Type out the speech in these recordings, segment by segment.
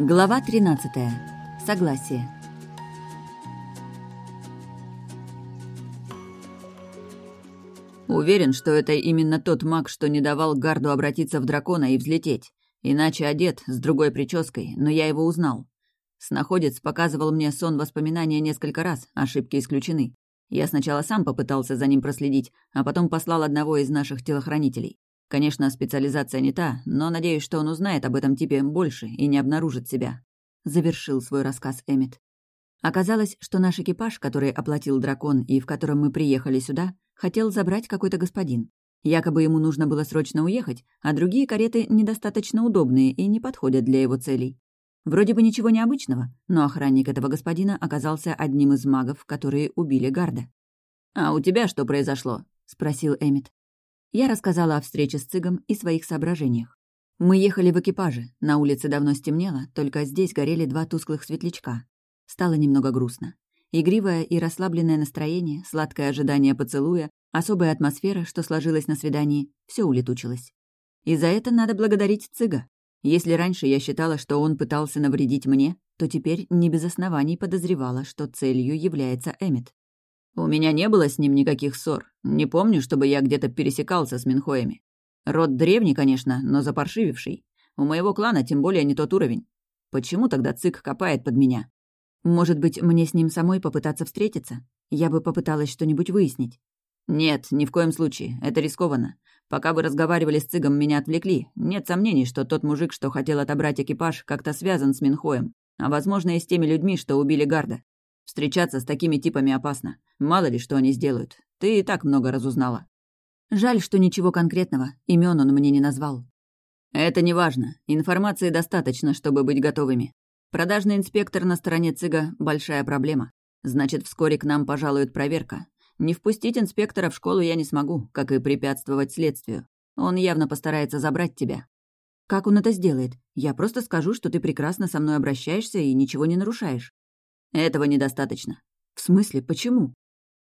Глава 13. Согласие. Уверен, что это именно тот маг, что не давал гарду обратиться в дракона и взлететь. Иначе одет, с другой прической, но я его узнал. Снаходец показывал мне сон воспоминания несколько раз, ошибки исключены. Я сначала сам попытался за ним проследить, а потом послал одного из наших телохранителей. Конечно, специализация не та, но надеюсь, что он узнает об этом типе больше и не обнаружит себя. Завершил свой рассказ Эмит. Оказалось, что наш экипаж, который оплатил дракон и в котором мы приехали сюда, хотел забрать какой-то господин. Якобы ему нужно было срочно уехать, а другие кареты недостаточно удобные и не подходят для его целей. Вроде бы ничего необычного, но охранник этого господина оказался одним из магов, которые убили Гарда. «А у тебя что произошло?» — спросил Эмит. Я рассказала о встрече с Цигом и своих соображениях. Мы ехали в экипаже, на улице давно стемнело, только здесь горели два тусклых светлячка. Стало немного грустно. Игривое и расслабленное настроение, сладкое ожидание поцелуя, особая атмосфера, что сложилась на свидании, все улетучилось. И за это надо благодарить Цыга. Если раньше я считала, что он пытался навредить мне, то теперь не без оснований подозревала, что целью является Эмит. У меня не было с ним никаких ссор. Не помню, чтобы я где-то пересекался с Минхоями. Род древний, конечно, но запаршививший. У моего клана тем более не тот уровень. Почему тогда Цик копает под меня? Может быть, мне с ним самой попытаться встретиться? Я бы попыталась что-нибудь выяснить. Нет, ни в коем случае. Это рискованно. Пока вы разговаривали с Цигом, меня отвлекли. Нет сомнений, что тот мужик, что хотел отобрать экипаж, как-то связан с Минхоем. А возможно, и с теми людьми, что убили Гарда. Встречаться с такими типами опасно. Мало ли, что они сделают. Ты и так много разузнала. Жаль, что ничего конкретного. Имен он мне не назвал. Это не важно. Информации достаточно, чтобы быть готовыми. Продажный инспектор на стороне ЦИГа — большая проблема. Значит, вскоре к нам пожалует проверка. Не впустить инспектора в школу я не смогу, как и препятствовать следствию. Он явно постарается забрать тебя. Как он это сделает? Я просто скажу, что ты прекрасно со мной обращаешься и ничего не нарушаешь. Этого недостаточно. В смысле, почему?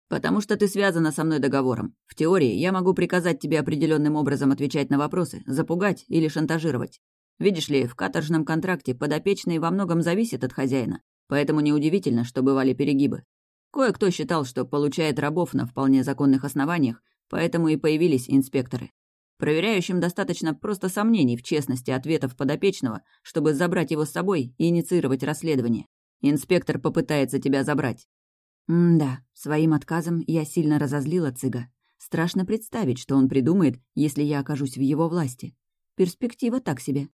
Потому что ты связана со мной договором. В теории я могу приказать тебе определенным образом отвечать на вопросы, запугать или шантажировать. Видишь ли, в каторжном контракте подопечный во многом зависит от хозяина, поэтому неудивительно, что бывали перегибы. Кое-кто считал, что получает рабов на вполне законных основаниях, поэтому и появились инспекторы. Проверяющим достаточно просто сомнений в честности ответов подопечного, чтобы забрать его с собой и инициировать расследование. Инспектор попытается тебя забрать». М-да, своим отказом я сильно разозлила Цыга. Страшно представить, что он придумает, если я окажусь в его власти. Перспектива так себе.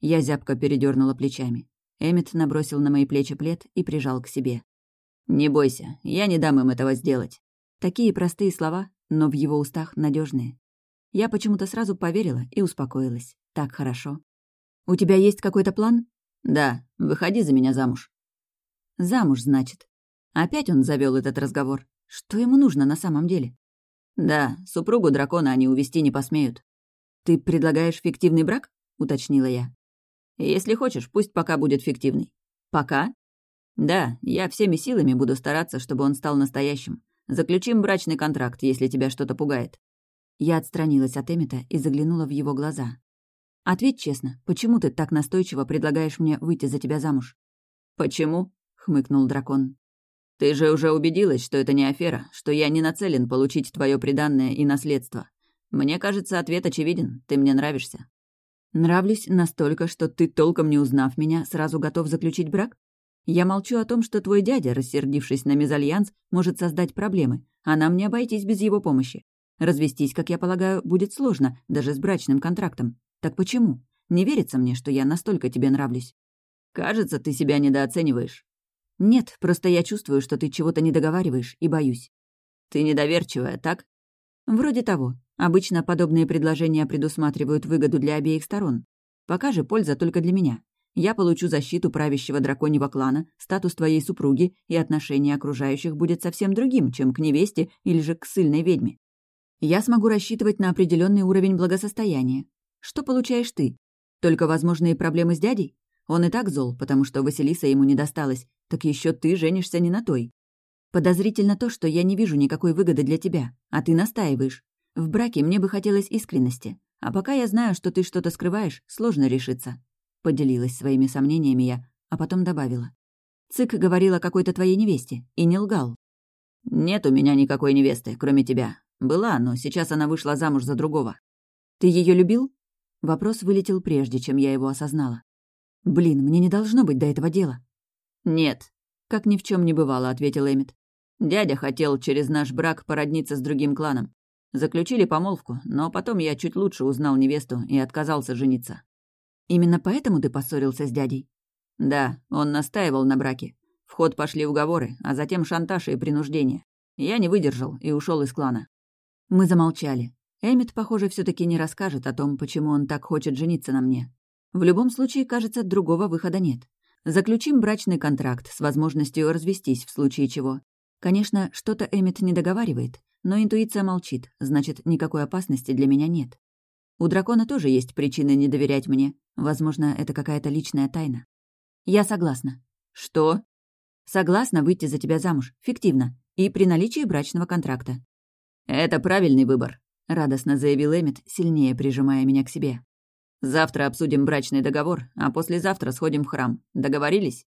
Я зябко передернула плечами. Эммет набросил на мои плечи плед и прижал к себе. «Не бойся, я не дам им этого сделать». Такие простые слова, но в его устах надежные. Я почему-то сразу поверила и успокоилась. Так хорошо. «У тебя есть какой-то план?» «Да, выходи за меня замуж». Замуж, значит. Опять он завел этот разговор. Что ему нужно на самом деле? Да, супругу дракона они увести не посмеют. Ты предлагаешь фиктивный брак? Уточнила я. Если хочешь, пусть пока будет фиктивный. Пока? Да, я всеми силами буду стараться, чтобы он стал настоящим. Заключим брачный контракт, если тебя что-то пугает. Я отстранилась от Эмита и заглянула в его глаза. «Ответь честно, почему ты так настойчиво предлагаешь мне выйти за тебя замуж?» «Почему?» Хмыкнул дракон. «Ты же уже убедилась, что это не афера, что я не нацелен получить твое приданное и наследство. Мне кажется, ответ очевиден. Ты мне нравишься». «Нравлюсь настолько, что ты, толком не узнав меня, сразу готов заключить брак? Я молчу о том, что твой дядя, рассердившись на мезальянс, может создать проблемы, а нам не обойтись без его помощи. Развестись, как я полагаю, будет сложно, даже с брачным контрактом. Так почему? Не верится мне, что я настолько тебе нравлюсь. Кажется, ты себя недооцениваешь. «Нет, просто я чувствую, что ты чего-то не договариваешь и боюсь». «Ты недоверчивая, так?» «Вроде того. Обычно подобные предложения предусматривают выгоду для обеих сторон. Пока же польза только для меня. Я получу защиту правящего драконьего клана, статус твоей супруги, и отношение окружающих будет совсем другим, чем к невесте или же к сильной ведьме. Я смогу рассчитывать на определенный уровень благосостояния. Что получаешь ты? Только возможные проблемы с дядей? Он и так зол, потому что Василиса ему не досталась, так еще ты женишься не на той. Подозрительно то, что я не вижу никакой выгоды для тебя, а ты настаиваешь. В браке мне бы хотелось искренности, а пока я знаю, что ты что-то скрываешь, сложно решиться. Поделилась своими сомнениями я, а потом добавила. Цик говорил о какой-то твоей невесте и не лгал. «Нет у меня никакой невесты, кроме тебя. Была, но сейчас она вышла замуж за другого». «Ты ее любил?» Вопрос вылетел прежде, чем я его осознала. «Блин, мне не должно быть до этого дела». «Нет», — как ни в чем не бывало, — ответил Эмит. «Дядя хотел через наш брак породниться с другим кланом. Заключили помолвку, но потом я чуть лучше узнал невесту и отказался жениться». «Именно поэтому ты поссорился с дядей?» «Да, он настаивал на браке. В ход пошли уговоры, а затем шантаж и принуждение. Я не выдержал и ушел из клана». Мы замолчали. Эмит, похоже, все таки не расскажет о том, почему он так хочет жениться на мне. В любом случае, кажется, другого выхода нет. Заключим брачный контракт с возможностью развестись в случае чего. Конечно, что-то Эмит не договаривает, но интуиция молчит, значит, никакой опасности для меня нет. У дракона тоже есть причины не доверять мне. Возможно, это какая-то личная тайна. Я согласна. Что? Согласна выйти за тебя замуж, фиктивно, и при наличии брачного контракта. Это правильный выбор, радостно заявил Эмит, сильнее прижимая меня к себе. Завтра обсудим брачный договор, а послезавтра сходим в храм. Договорились?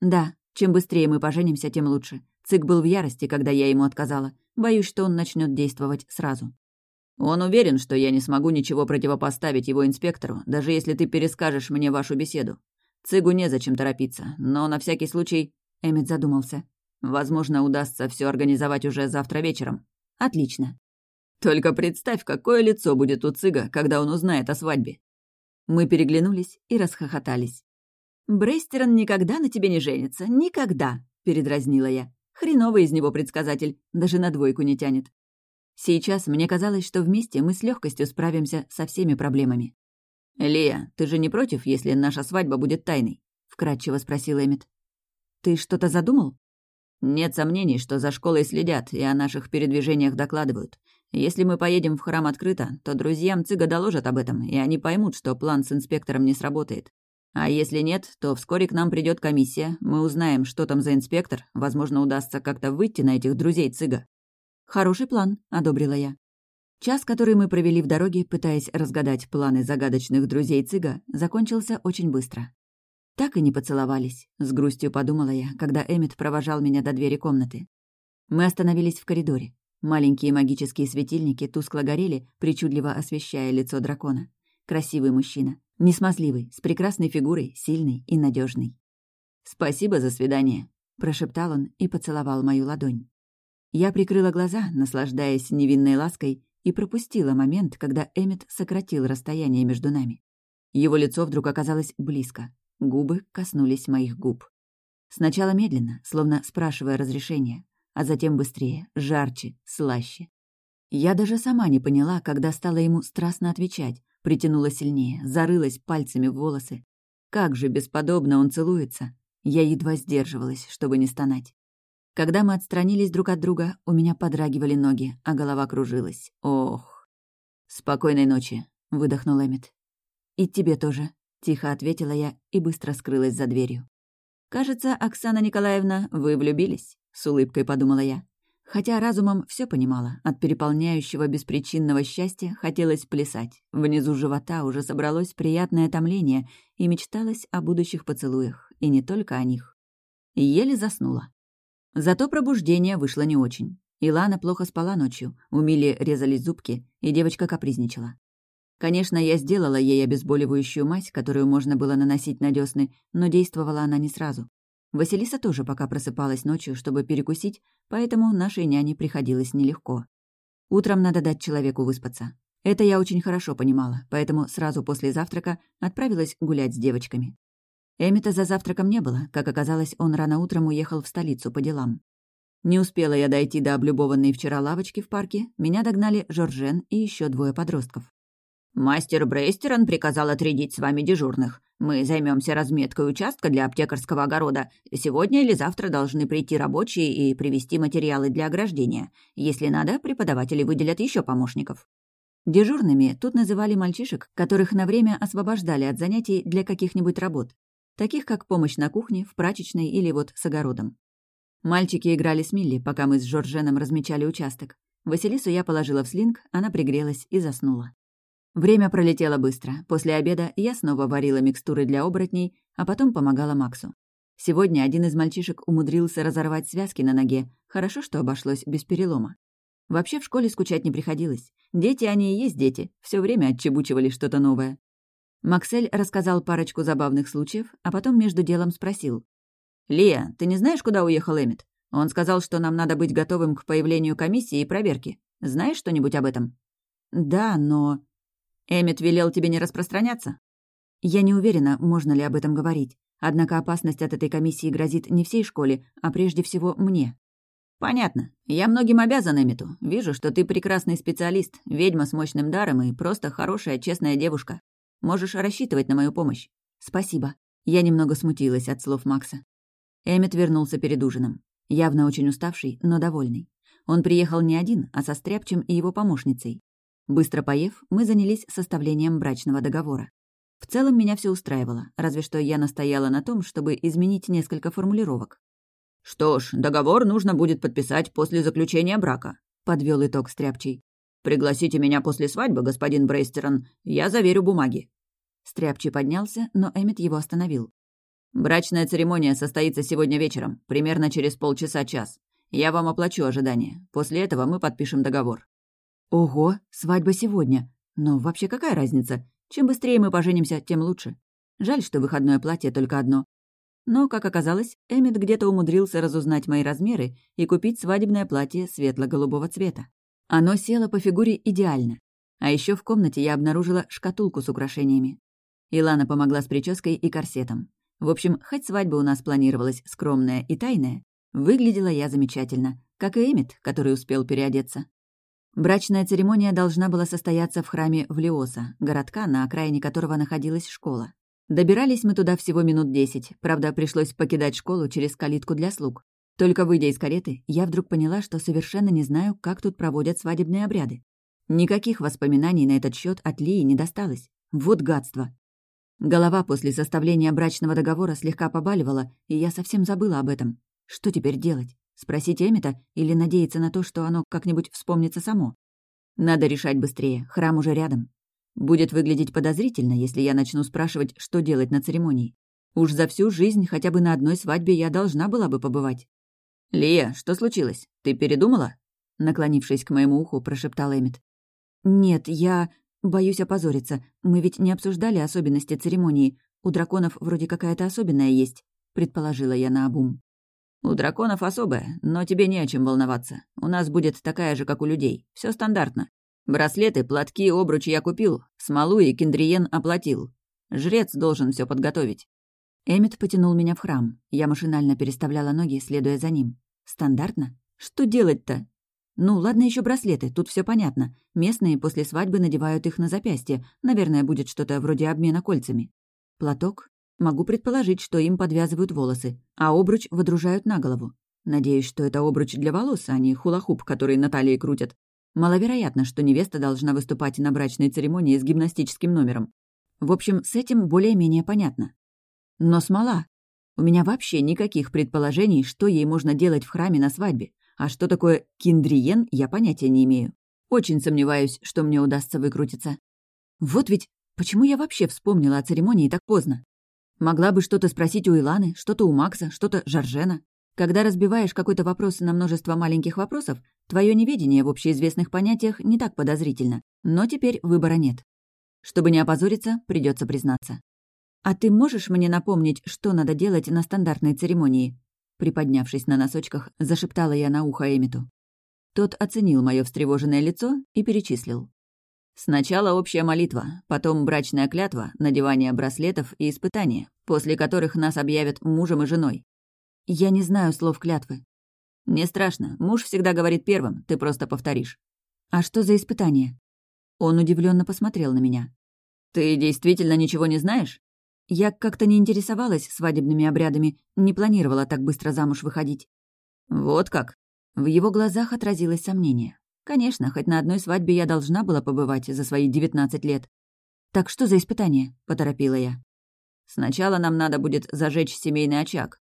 Да, чем быстрее мы поженимся, тем лучше. Цик был в ярости, когда я ему отказала. Боюсь, что он начнет действовать сразу. Он уверен, что я не смогу ничего противопоставить его инспектору, даже если ты перескажешь мне вашу беседу. Цигу незачем торопиться, но на всякий случай...» Эммет задумался. «Возможно, удастся все организовать уже завтра вечером». «Отлично». «Только представь, какое лицо будет у Цыга, когда он узнает о свадьбе». Мы переглянулись и расхохотались. «Брейстерон никогда на тебе не женится. Никогда!» — передразнила я. «Хреновый из него предсказатель. Даже на двойку не тянет». Сейчас мне казалось, что вместе мы с легкостью справимся со всеми проблемами. «Лия, ты же не против, если наша свадьба будет тайной?» — вкратчиво спросил Эмит. «Ты что-то задумал?» «Нет сомнений, что за школой следят и о наших передвижениях докладывают. Если мы поедем в храм открыто, то друзьям Цыга доложат об этом, и они поймут, что план с инспектором не сработает. А если нет, то вскоре к нам придет комиссия, мы узнаем, что там за инспектор, возможно, удастся как-то выйти на этих друзей Цыга». «Хороший план», — одобрила я. Час, который мы провели в дороге, пытаясь разгадать планы загадочных друзей Цыга, закончился очень быстро. Так и не поцеловались, с грустью подумала я, когда Эмит провожал меня до двери комнаты. Мы остановились в коридоре. Маленькие магические светильники тускло горели, причудливо освещая лицо дракона. Красивый мужчина. Несмазливый, с прекрасной фигурой, сильный и надежный. «Спасибо за свидание», — прошептал он и поцеловал мою ладонь. Я прикрыла глаза, наслаждаясь невинной лаской, и пропустила момент, когда Эмит сократил расстояние между нами. Его лицо вдруг оказалось близко. Губы коснулись моих губ. Сначала медленно, словно спрашивая разрешения, а затем быстрее, жарче, слаще. Я даже сама не поняла, когда стала ему страстно отвечать, притянула сильнее, зарылась пальцами в волосы. Как же бесподобно он целуется! Я едва сдерживалась, чтобы не стонать. Когда мы отстранились друг от друга, у меня подрагивали ноги, а голова кружилась. Ох! «Спокойной ночи», — выдохнул Эммет. «И тебе тоже», — тихо ответила я и быстро скрылась за дверью. «Кажется, Оксана Николаевна, вы влюбились», — с улыбкой подумала я. Хотя разумом все понимала, от переполняющего беспричинного счастья хотелось плясать. Внизу живота уже собралось приятное томление и мечталось о будущих поцелуях, и не только о них. еле заснула. Зато пробуждение вышло не очень. Илана плохо спала ночью, у Мили резались зубки, и девочка капризничала. Конечно, я сделала ей обезболивающую мазь, которую можно было наносить на десны, но действовала она не сразу. Василиса тоже пока просыпалась ночью, чтобы перекусить, поэтому нашей няне приходилось нелегко. Утром надо дать человеку выспаться. Это я очень хорошо понимала, поэтому сразу после завтрака отправилась гулять с девочками. Эмита за завтраком не было. Как оказалось, он рано утром уехал в столицу по делам. Не успела я дойти до облюбованной вчера лавочки в парке, меня догнали Жоржен и еще двое подростков. «Мастер Брейстерон приказал отрядить с вами дежурных. Мы займемся разметкой участка для аптекарского огорода. Сегодня или завтра должны прийти рабочие и привезти материалы для ограждения. Если надо, преподаватели выделят еще помощников». Дежурными тут называли мальчишек, которых на время освобождали от занятий для каких-нибудь работ таких как помощь на кухне, в прачечной или вот с огородом. Мальчики играли с Милли, пока мы с Жорженом размечали участок. Василису я положила в слинг, она пригрелась и заснула. Время пролетело быстро. После обеда я снова варила микстуры для оборотней, а потом помогала Максу. Сегодня один из мальчишек умудрился разорвать связки на ноге. Хорошо, что обошлось без перелома. Вообще в школе скучать не приходилось. Дети они и есть дети, все время отчебучивали что-то новое. Максель рассказал парочку забавных случаев, а потом между делом спросил. «Лия, ты не знаешь, куда уехал Эмит? Он сказал, что нам надо быть готовым к появлению комиссии и проверки. Знаешь что-нибудь об этом?» «Да, но...» Эмит велел тебе не распространяться? Я не уверена, можно ли об этом говорить. Однако опасность от этой комиссии грозит не всей школе, а прежде всего мне. Понятно. Я многим обязан Эмиту. Вижу, что ты прекрасный специалист, ведьма с мощным даром и просто хорошая, честная девушка. Можешь рассчитывать на мою помощь. Спасибо. Я немного смутилась от слов Макса. Эмит вернулся перед ужином. Явно очень уставший, но довольный. Он приехал не один, а со Стряпчем и его помощницей. Быстро поев, мы занялись составлением брачного договора. В целом меня все устраивало, разве что я настояла на том, чтобы изменить несколько формулировок. «Что ж, договор нужно будет подписать после заключения брака», — подвел итог Стряпчий. «Пригласите меня после свадьбы, господин Брейстерон, я заверю бумаги». Стряпчий поднялся, но Эммет его остановил. «Брачная церемония состоится сегодня вечером, примерно через полчаса-час. Я вам оплачу ожидание. После этого мы подпишем договор». Ого, свадьба сегодня. Но вообще какая разница? Чем быстрее мы поженимся, тем лучше. Жаль, что выходное платье только одно. Но, как оказалось, Эммет где-то умудрился разузнать мои размеры и купить свадебное платье светло-голубого цвета. Оно село по фигуре идеально. А еще в комнате я обнаружила шкатулку с украшениями. Илана помогла с прической и корсетом. В общем, хоть свадьба у нас планировалась скромная и тайная, выглядела я замечательно, как и Эммет, который успел переодеться. Брачная церемония должна была состояться в храме Влиоса, городка, на окраине которого находилась школа. Добирались мы туда всего минут десять, правда, пришлось покидать школу через калитку для слуг. Только выйдя из кареты, я вдруг поняла, что совершенно не знаю, как тут проводят свадебные обряды. Никаких воспоминаний на этот счет от Лии не досталось. Вот гадство. Голова после составления брачного договора слегка побаливала, и я совсем забыла об этом. Что теперь делать? Спросить Эмита или надеяться на то, что оно как-нибудь вспомнится само? Надо решать быстрее, храм уже рядом. Будет выглядеть подозрительно, если я начну спрашивать, что делать на церемонии. Уж за всю жизнь хотя бы на одной свадьбе я должна была бы побывать. «Лия, что случилось? Ты передумала?» Наклонившись к моему уху, прошептал Эмит. «Нет, я... боюсь опозориться. Мы ведь не обсуждали особенности церемонии. У драконов вроде какая-то особенная есть», — предположила я наобум. «У драконов особая, но тебе не о чем волноваться. У нас будет такая же, как у людей. Все стандартно. Браслеты, платки, обручи я купил, смолу и кендриен оплатил. Жрец должен все подготовить». Эмит потянул меня в храм. Я машинально переставляла ноги, следуя за ним. «Стандартно? Что делать-то?» «Ну, ладно еще браслеты, тут все понятно. Местные после свадьбы надевают их на запястье. Наверное, будет что-то вроде обмена кольцами. Платок? Могу предположить, что им подвязывают волосы, а обруч водружают на голову. Надеюсь, что это обруч для волос, а не хулахуп, который на талии крутят. Маловероятно, что невеста должна выступать на брачной церемонии с гимнастическим номером. В общем, с этим более-менее понятно. Но смола. У меня вообще никаких предположений, что ей можно делать в храме на свадьбе. А что такое киндриен, я понятия не имею. Очень сомневаюсь, что мне удастся выкрутиться. Вот ведь почему я вообще вспомнила о церемонии так поздно? Могла бы что-то спросить у Иланы, что-то у Макса, что-то Жоржена. Когда разбиваешь какой-то вопрос на множество маленьких вопросов, твое неведение в общеизвестных понятиях не так подозрительно. Но теперь выбора нет. Чтобы не опозориться, придется признаться. «А ты можешь мне напомнить, что надо делать на стандартной церемонии?» Приподнявшись на носочках, зашептала я на ухо Эмиту. Тот оценил мое встревоженное лицо и перечислил. Сначала общая молитва, потом брачная клятва, надевание браслетов и испытания, после которых нас объявят мужем и женой. Я не знаю слов клятвы. Не страшно, муж всегда говорит первым, ты просто повторишь. А что за испытание? Он удивленно посмотрел на меня. Ты действительно ничего не знаешь? Я как-то не интересовалась свадебными обрядами, не планировала так быстро замуж выходить. Вот как. В его глазах отразилось сомнение. Конечно, хоть на одной свадьбе я должна была побывать за свои девятнадцать лет. «Так что за испытание?» — поторопила я. «Сначала нам надо будет зажечь семейный очаг».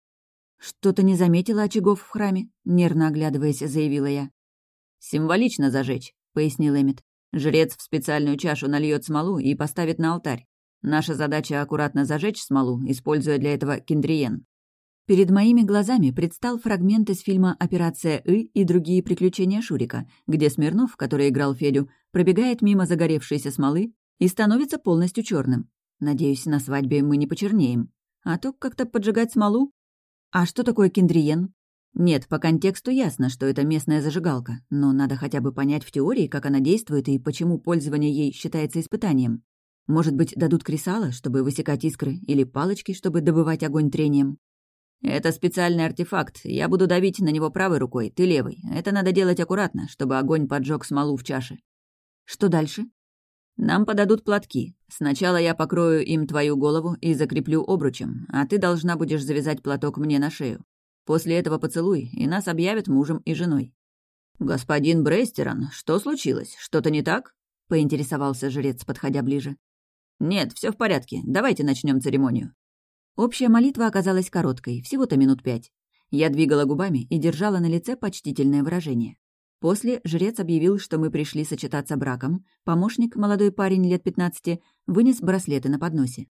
«Что-то не заметила очагов в храме?» — нервно оглядываясь, заявила я. «Символично зажечь», — пояснил Эмит. Жрец в специальную чашу нальет смолу и поставит на алтарь. Наша задача — аккуратно зажечь смолу, используя для этого кендриен. Перед моими глазами предстал фрагмент из фильма «Операция И» и другие приключения Шурика, где Смирнов, который играл Федю, пробегает мимо загоревшейся смолы и становится полностью черным. Надеюсь, на свадьбе мы не почернеем. А то как-то поджигать смолу? А что такое кендриен? Нет, по контексту ясно, что это местная зажигалка, но надо хотя бы понять в теории, как она действует и почему пользование ей считается испытанием. Может быть, дадут кресало, чтобы высекать искры, или палочки, чтобы добывать огонь трением? «Это специальный артефакт. Я буду давить на него правой рукой, ты левой. Это надо делать аккуратно, чтобы огонь поджег смолу в чаше». «Что дальше?» «Нам подадут платки. Сначала я покрою им твою голову и закреплю обручем, а ты должна будешь завязать платок мне на шею. После этого поцелуй, и нас объявят мужем и женой». «Господин Брестерон, что случилось? Что-то не так?» — поинтересовался жрец, подходя ближе. «Нет, все в порядке. Давайте начнем церемонию». Общая молитва оказалась короткой, всего-то минут пять. Я двигала губами и держала на лице почтительное выражение. После жрец объявил, что мы пришли сочетаться браком. Помощник, молодой парень лет 15, вынес браслеты на подносе.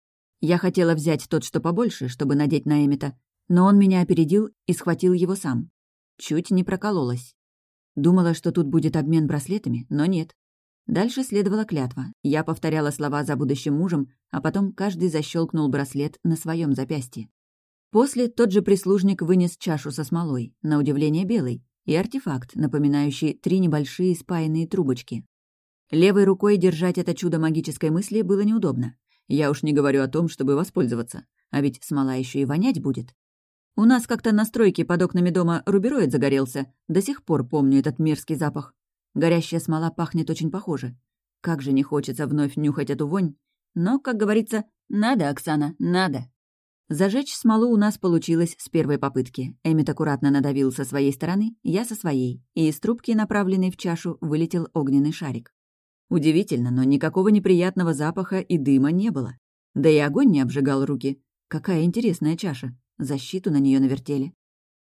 Я хотела взять тот, что побольше, чтобы надеть на Эмита, но он меня опередил и схватил его сам. Чуть не прокололась. Думала, что тут будет обмен браслетами, но нет. Дальше следовала клятва. Я повторяла слова за будущим мужем, а потом каждый защелкнул браслет на своем запястье. После тот же прислужник вынес чашу со смолой, на удивление белой, и артефакт, напоминающий три небольшие спаянные трубочки. Левой рукой держать это чудо магической мысли было неудобно. Я уж не говорю о том, чтобы воспользоваться. А ведь смола еще и вонять будет. У нас как-то на стройке под окнами дома рубероид загорелся. До сих пор помню этот мерзкий запах. Горящая смола пахнет очень похоже. Как же не хочется вновь нюхать эту вонь. Но, как говорится, надо, Оксана, надо. Зажечь смолу у нас получилось с первой попытки. Эмит аккуратно надавил со своей стороны, я со своей, и из трубки, направленной в чашу, вылетел огненный шарик. Удивительно, но никакого неприятного запаха и дыма не было. Да и огонь не обжигал руки. Какая интересная чаша. Защиту на нее навертели.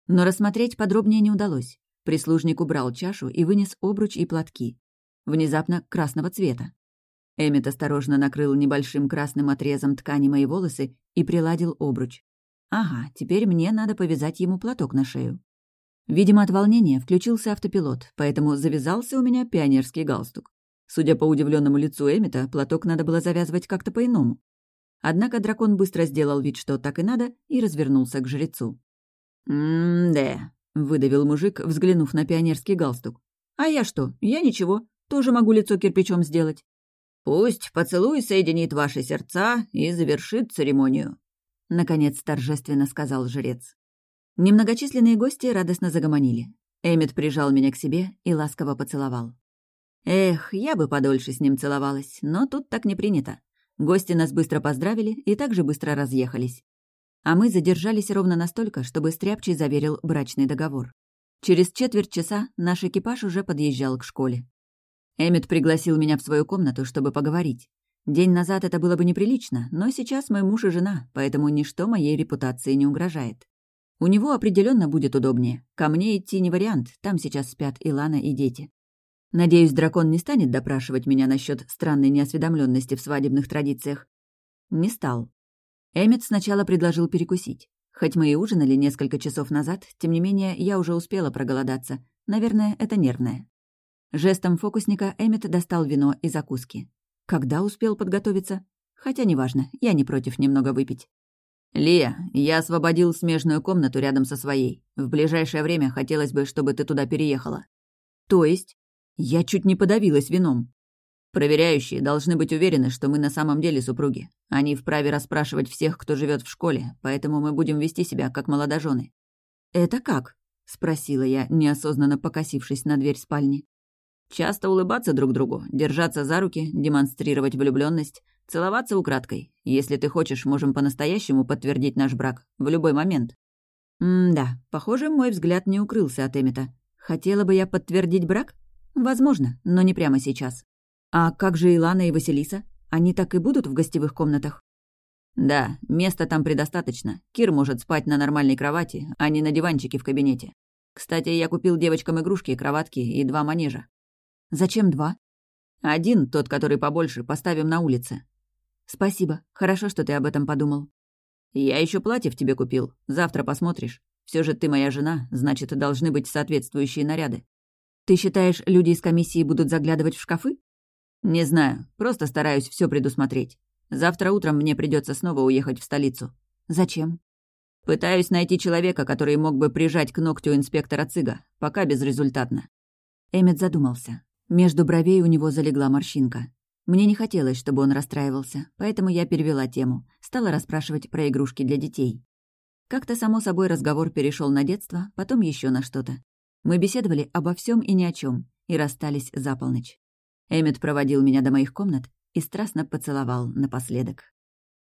Но рассмотреть подробнее не удалось. Прислужник убрал чашу и вынес обруч и платки. Внезапно красного цвета. Эммет осторожно накрыл небольшим красным отрезом ткани мои волосы и приладил обруч. Ага, теперь мне надо повязать ему платок на шею. Видимо, от волнения включился автопилот, поэтому завязался у меня пионерский галстук. Судя по удивленному лицу Эмита, платок надо было завязывать как-то по-иному. Однако дракон быстро сделал вид, что так и надо, и развернулся к жрецу. «М-да», — выдавил мужик, взглянув на пионерский галстук. «А я что? Я ничего. Тоже могу лицо кирпичом сделать». «Пусть поцелуй соединит ваши сердца и завершит церемонию», — наконец торжественно сказал жрец. Немногочисленные гости радостно загомонили. Эммет прижал меня к себе и ласково поцеловал. Эх, я бы подольше с ним целовалась, но тут так не принято. Гости нас быстро поздравили и также быстро разъехались а мы задержались ровно настолько, чтобы Стряпчий заверил брачный договор. Через четверть часа наш экипаж уже подъезжал к школе. Эммет пригласил меня в свою комнату, чтобы поговорить. День назад это было бы неприлично, но сейчас мой муж и жена, поэтому ничто моей репутации не угрожает. У него определенно будет удобнее. Ко мне идти не вариант, там сейчас спят Илана и дети. Надеюсь, дракон не станет допрашивать меня насчет странной неосведомленности в свадебных традициях. Не стал. Эммет сначала предложил перекусить. Хоть мы и ужинали несколько часов назад, тем не менее, я уже успела проголодаться. Наверное, это нервное. Жестом фокусника Эммет достал вино и закуски. Когда успел подготовиться? Хотя неважно, я не против немного выпить. «Лия, я освободил смежную комнату рядом со своей. В ближайшее время хотелось бы, чтобы ты туда переехала». «То есть?» Я чуть не подавилась вином. Проверяющие должны быть уверены, что мы на самом деле супруги. Они вправе расспрашивать всех, кто живет в школе, поэтому мы будем вести себя как молодожены. «Это как?» — спросила я, неосознанно покосившись на дверь спальни. «Часто улыбаться друг другу, держаться за руки, демонстрировать влюбленность, целоваться украдкой. Если ты хочешь, можем по-настоящему подтвердить наш брак в любой момент». «М-да, похоже, мой взгляд не укрылся от Эмита. Хотела бы я подтвердить брак? Возможно, но не прямо сейчас. А как же Илана и Василиса? Они так и будут в гостевых комнатах? Да, места там предостаточно. Кир может спать на нормальной кровати, а не на диванчике в кабинете. Кстати, я купил девочкам игрушки, кроватки и два манежа. Зачем два? Один, тот, который побольше, поставим на улице». «Спасибо. Хорошо, что ты об этом подумал». «Я еще платье в тебе купил. Завтра посмотришь. Все же ты моя жена, значит, должны быть соответствующие наряды». «Ты считаешь, люди из комиссии будут заглядывать в шкафы?» «Не знаю. Просто стараюсь все предусмотреть. Завтра утром мне придется снова уехать в столицу». «Зачем?» «Пытаюсь найти человека, который мог бы прижать к ногтю инспектора Цыга. Пока безрезультатно». Эммет задумался. Между бровей у него залегла морщинка. Мне не хотелось, чтобы он расстраивался, поэтому я перевела тему, стала расспрашивать про игрушки для детей. Как-то само собой разговор перешел на детство, потом еще на что-то. Мы беседовали обо всем и ни о чем, и расстались за полночь. Эммет проводил меня до моих комнат и страстно поцеловал напоследок.